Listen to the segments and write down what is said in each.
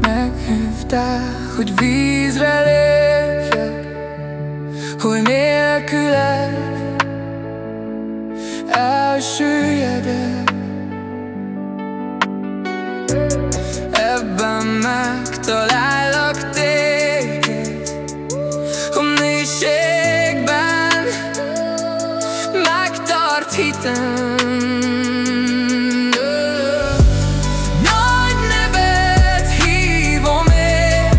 Meghívtál, hogy vízre lépjek, hogy nélküled elsüllyedek. Ebben megtalálok tart hitem. Nagy nevet hívom én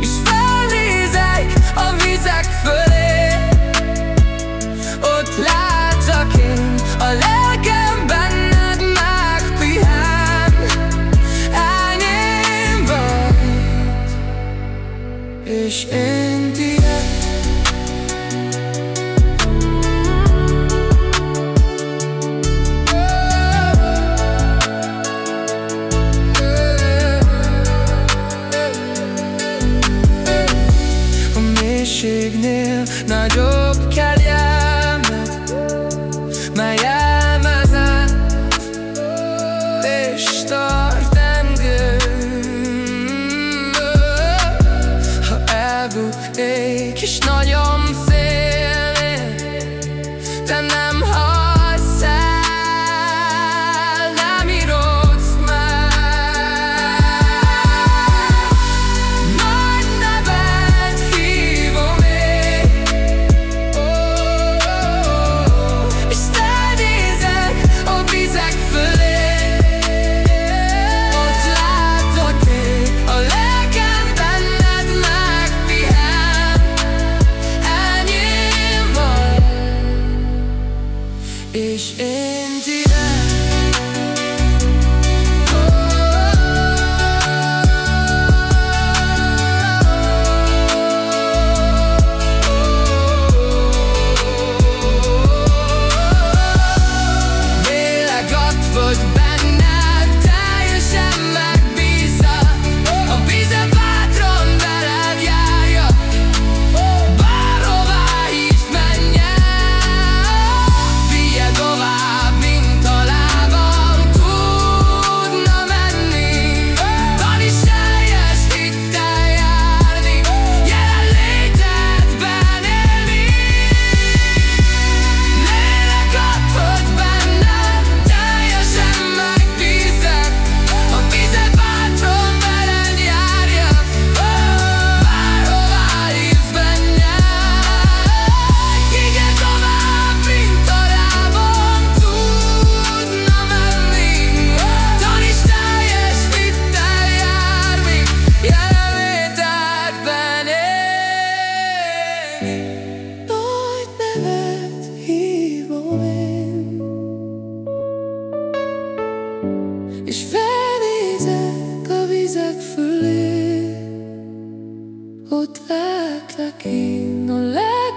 És felnézek a vizek fölé. Ott látlak én a lelkem benned megpihen. És én Na na Is it? Ott lehetlek én a leg